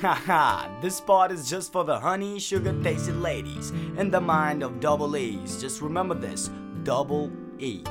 Haha, this part is just for the honey sugar tasted ladies in the mind of double E's. Just remember this double E's.